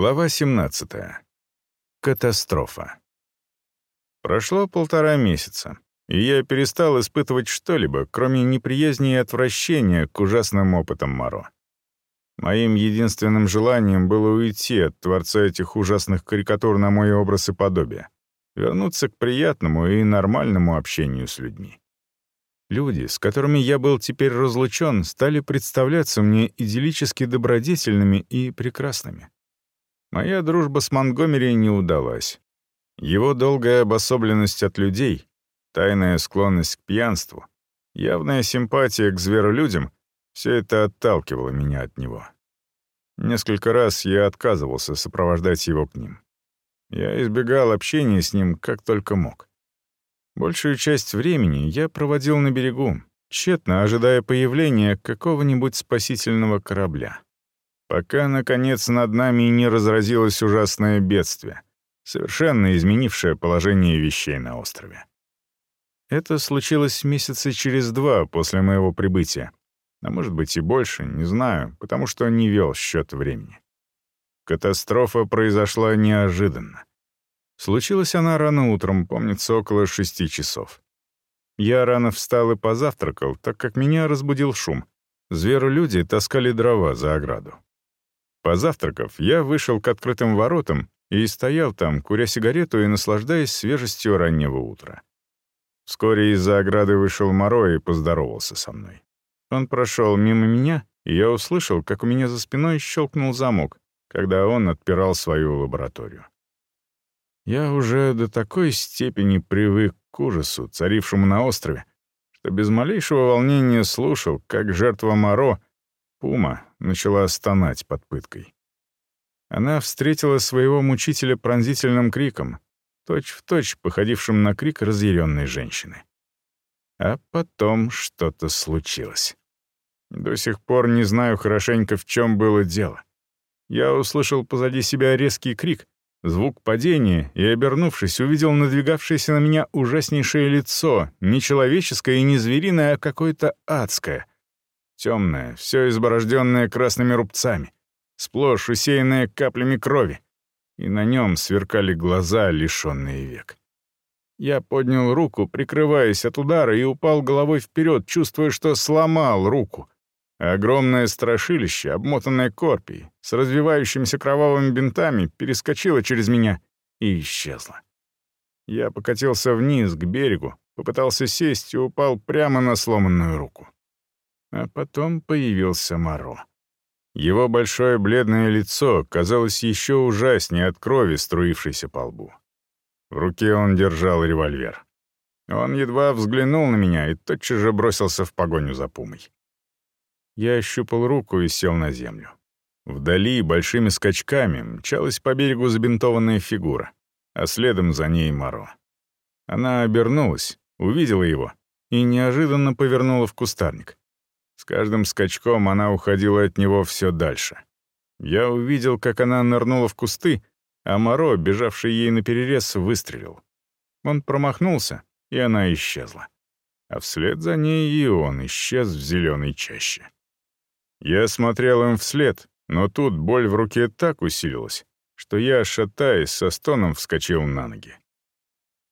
Глава 17. Катастрофа. Прошло полтора месяца, и я перестал испытывать что-либо, кроме неприязни и отвращения к ужасным опытам Моро. Моим единственным желанием было уйти от творца этих ужасных карикатур на мой образ и подобие, вернуться к приятному и нормальному общению с людьми. Люди, с которыми я был теперь разлучен, стали представляться мне идиллически добродетельными и прекрасными. Моя дружба с Монгомери не удалась. Его долгая обособленность от людей, тайная склонность к пьянству, явная симпатия к зверолюдям — все это отталкивало меня от него. Несколько раз я отказывался сопровождать его к ним. Я избегал общения с ним как только мог. Большую часть времени я проводил на берегу, тщетно ожидая появления какого-нибудь спасительного корабля пока, наконец, над нами не разразилось ужасное бедствие, совершенно изменившее положение вещей на острове. Это случилось месяца через два после моего прибытия, а может быть и больше, не знаю, потому что не вел счет времени. Катастрофа произошла неожиданно. Случилась она рано утром, помнится, около шести часов. Я рано встал и позавтракал, так как меня разбудил шум. Зверолюди таскали дрова за ограду. Позавтракав, я вышел к открытым воротам и стоял там, куря сигарету и наслаждаясь свежестью раннего утра. Вскоре из-за ограды вышел Моро и поздоровался со мной. Он прошел мимо меня, и я услышал, как у меня за спиной щелкнул замок, когда он отпирал свою лабораторию. Я уже до такой степени привык к ужасу, царившему на острове, что без малейшего волнения слушал, как жертва Моро, Пума, начала стонать под пыткой. Она встретила своего мучителя пронзительным криком, точь-в-точь точь походившим на крик разъяренной женщины. А потом что-то случилось. До сих пор не знаю хорошенько, в чем было дело. Я услышал позади себя резкий крик, звук падения, и, обернувшись, увидел надвигавшееся на меня ужаснейшее лицо, не человеческое и не звериное, а какое-то адское — темное, все изборожденное красными рубцами, сплошь усеянное каплями крови, и на нем сверкали глаза, лишенные век. Я поднял руку, прикрываясь от удара, и упал головой вперед, чувствуя, что сломал руку. Огромное страшилище, обмотанное корпией, с развивающимися кровавыми бинтами, перескочило через меня и исчезло. Я покатился вниз, к берегу, попытался сесть и упал прямо на сломанную руку. А потом появился Моро. Его большое бледное лицо казалось еще ужаснее от крови, струившейся по лбу. В руке он держал револьвер. Он едва взглянул на меня и тотчас же бросился в погоню за пумой. Я ощупал руку и сел на землю. Вдали большими скачками мчалась по берегу забинтованная фигура, а следом за ней Моро. Она обернулась, увидела его и неожиданно повернула в кустарник. С каждым скачком она уходила от него все дальше. Я увидел, как она нырнула в кусты, а Моро, бежавший ей наперерез, выстрелил. Он промахнулся, и она исчезла. А вслед за ней и он исчез в зеленой чаще. Я смотрел им вслед, но тут боль в руке так усилилась, что я, шатаясь, со стоном вскочил на ноги.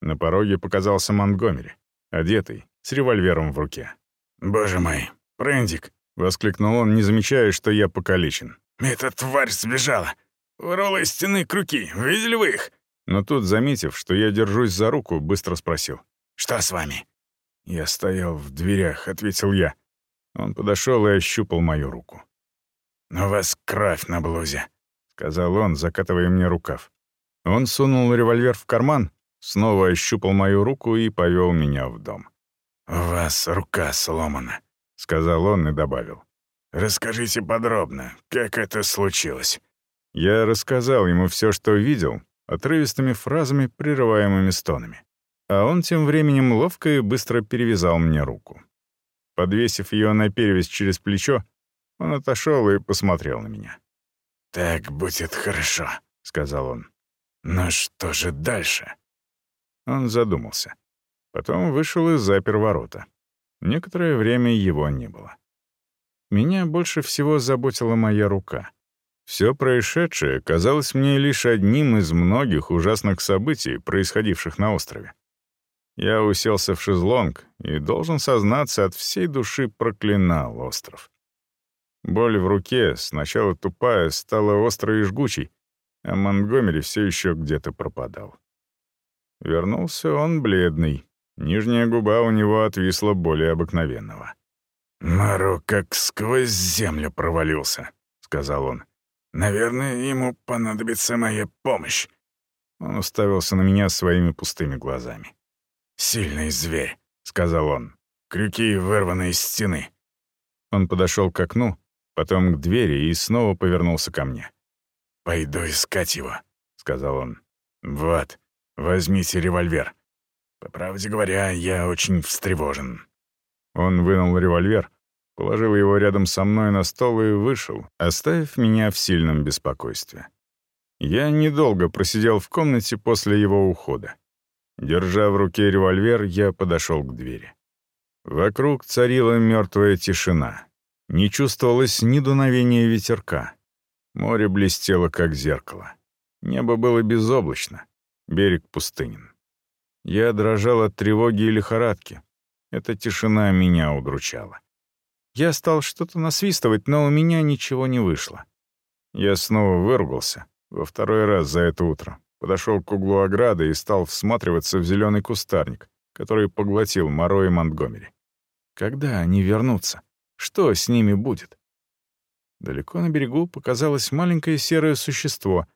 На пороге показался Монтгомери, одетый, с револьвером в руке. «Боже мой, «Прендик!» — воскликнул он, не замечая, что я покалечен. «Эта тварь сбежала! Вырвала из стены крюки! Видели вы их?» Но тут, заметив, что я держусь за руку, быстро спросил. «Что с вами?» «Я стоял в дверях», — ответил я. Он подошел и ощупал мою руку. «У вас кровь на блузе», — сказал он, закатывая мне рукав. Он сунул револьвер в карман, снова ощупал мою руку и повел меня в дом. «У вас рука сломана», — сказал он и добавил. «Расскажите подробно, как это случилось». Я рассказал ему все, что видел, отрывистыми фразами, прерываемыми стонами. А он тем временем ловко и быстро перевязал мне руку. Подвесив ее на перевязь через плечо, он отошел и посмотрел на меня. «Так будет хорошо», — сказал он. «Но что же дальше?» Он задумался. Потом вышел и запер ворота. Некоторое время его не было. Меня больше всего заботила моя рука. Все происшедшее казалось мне лишь одним из многих ужасных событий, происходивших на острове. Я уселся в шезлонг и, должен сознаться, от всей души проклинал остров. Боль в руке, сначала тупая, стала острой и жгучей, а Монтгомери все еще где-то пропадал. Вернулся он бледный, нижняя губа у него отвисла более обыкновенного. «Маро как сквозь землю провалился», — сказал он. «Наверное, ему понадобится моя помощь». Он уставился на меня своими пустыми глазами. «Сильный зверь», — сказал он. «Крюки вырваны из стены». Он подошел к окну, потом к двери и снова повернулся ко мне. «Пойду искать его», — сказал он. «Вот, возьмите револьвер. По правде говоря, я очень встревожен». Он вынул револьвер, положил его рядом со мной на стол и вышел, оставив меня в сильном беспокойстве. Я недолго просидел в комнате после его ухода. Держа в руке револьвер, я подошел к двери. Вокруг царила мертвая тишина. Не чувствовалось ни дуновения ветерка. Море блестело, как зеркало. Небо было безоблачно, берег пустынен. Я дрожал от тревоги и лихорадки. Эта тишина меня удручала. Я стал что-то насвистывать, но у меня ничего не вышло. Я снова выругался, во второй раз за это утро. Подошел к углу ограды и стал всматриваться в зеленый кустарник, который поглотил Моро и Монтгомери. Когда они вернутся? Что с ними будет? Далеко на берегу показалось маленькое серое существо,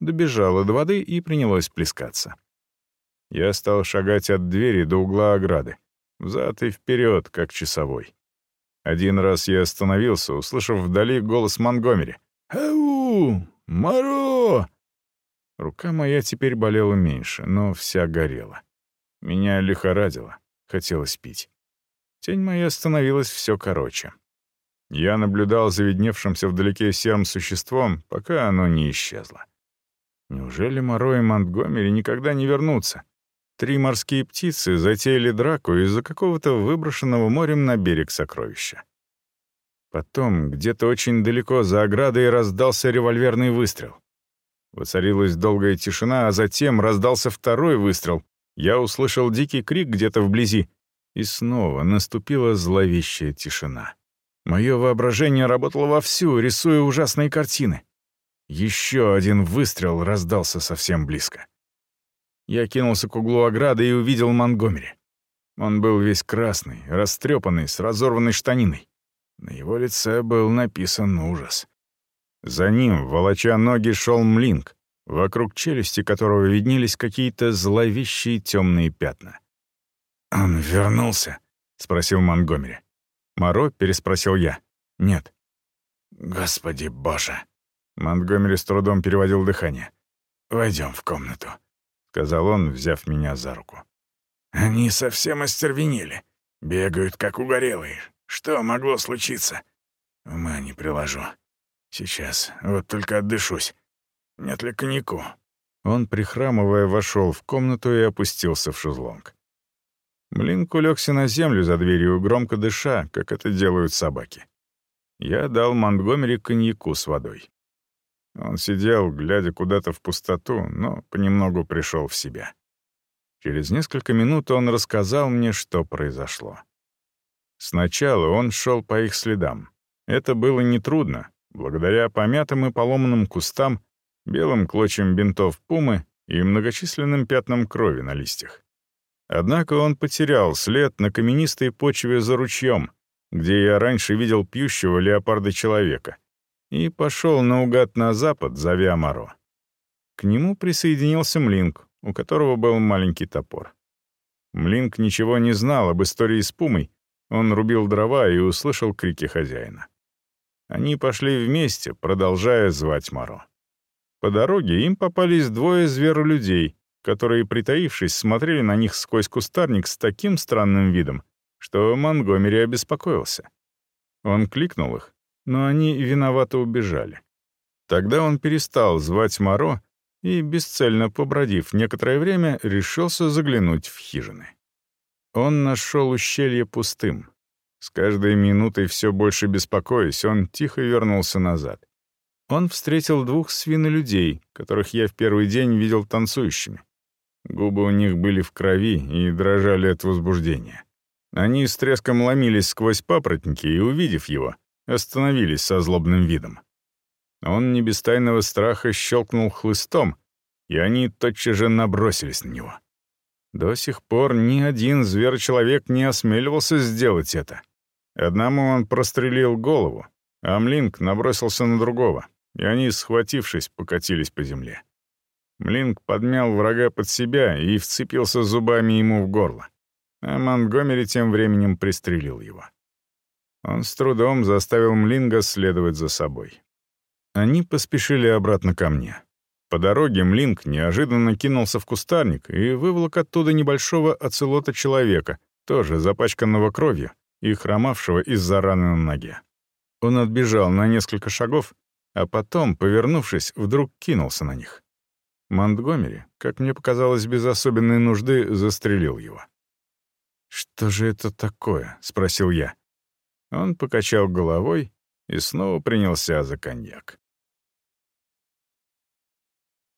добежало до воды и принялось плескаться. Я стал шагать от двери до угла ограды, взад и вперед, как часовой. Один раз я остановился, услышав вдали голос Монгомери. «Ау! Моро!» Рука моя теперь болела меньше, но вся горела. Меня лихорадило, хотелось пить. Тень моя становилась все короче. Я наблюдал за видневшимся вдалеке серым существом, пока оно не исчезло. Неужели Моро и Монтгомери никогда не вернутся? Три морские птицы затеяли драку из-за какого-то выброшенного морем на берег сокровища. Потом, где-то очень далеко за оградой, раздался револьверный выстрел. Воцарилась долгая тишина, а затем раздался второй выстрел. Я услышал дикий крик где-то вблизи. И снова наступила зловещая тишина. Мое воображение работало вовсю, рисуя ужасные картины. Еще один выстрел раздался совсем близко. Я кинулся к углу ограды и увидел Монгомери. Он был весь красный, растрепанный, с разорванной штаниной. На его лице был написан ужас. За ним, волоча ноги, шел Млинк, вокруг челюсти которого виднелись какие-то зловещие темные пятна. «Он вернулся?» — спросил Монгомери. «Моро?» — переспросил я. «Нет». «Господи боже!» Монтгомери с трудом переводил дыхание. «Войдем в комнату», — сказал он, взяв меня за руку. «Они совсем остервенели. Бегают, как угорелые. Что могло случиться? Ума не приложу. Сейчас, вот только отдышусь. Нет ли коньяку?» Он, прихрамывая, вошел в комнату и опустился в шезлонг. Млинк улегся на землю за дверью, громко дыша, как это делают собаки. Я дал Монтгомери коньяку с водой. Он сидел, глядя куда-то в пустоту, но понемногу пришел в себя. Через несколько минут он рассказал мне, что произошло. Сначала он шел по их следам. Это было нетрудно, благодаря помятым и поломанным кустам, белым клочьям бинтов пумы и многочисленным пятнам крови на листьях. Однако он потерял след на каменистой почве за ручьем, где я раньше видел пьющего леопарда-человека, и пошел наугад на запад, зовя Моро. К нему присоединился Млинк, у которого был маленький топор. Млинк ничего не знал об истории с пумой, он рубил дрова и услышал крики хозяина. Они пошли вместе, продолжая звать Моро. По дороге им попались двое зверолюдей, которые, притаившись, смотрели на них сквозь кустарник с таким странным видом, что Монгомери обеспокоился. Он кликнул их, но они виновато убежали. Тогда он перестал звать Моро и, бесцельно побродив некоторое время, решился заглянуть в хижины. Он нашел ущелье пустым. С каждой минутой все больше беспокоясь, он тихо вернулся назад. Он встретил двух свинолюдей, которых я в первый день видел танцующими. Губы у них были в крови и дрожали от возбуждения. Они с треском ломились сквозь папоротники и, увидев его, остановились со злобным видом. Он не без тайного страха щелкнул хлыстом, и они тотчас же набросились на него. До сих пор ни один зверь-человек не осмеливался сделать это. Одному он прострелил голову, а Млинк набросился на другого, и они, схватившись, покатились по земле. Млинк подмял врага под себя и вцепился зубами ему в горло, а Монтгомери тем временем пристрелил его. Он с трудом заставил Млинга следовать за собой. Они поспешили обратно ко мне. По дороге Млинк неожиданно кинулся в кустарник и выволок оттуда небольшого оцелота человека, тоже запачканного кровью и хромавшего из-за раны на ноге. Он отбежал на несколько шагов, а потом, повернувшись, вдруг кинулся на них. Монтгомери, как мне показалось, без особенной нужды застрелил его. «Что же это такое?» — спросил я. Он покачал головой и снова принялся за коньяк.